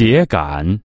秸秆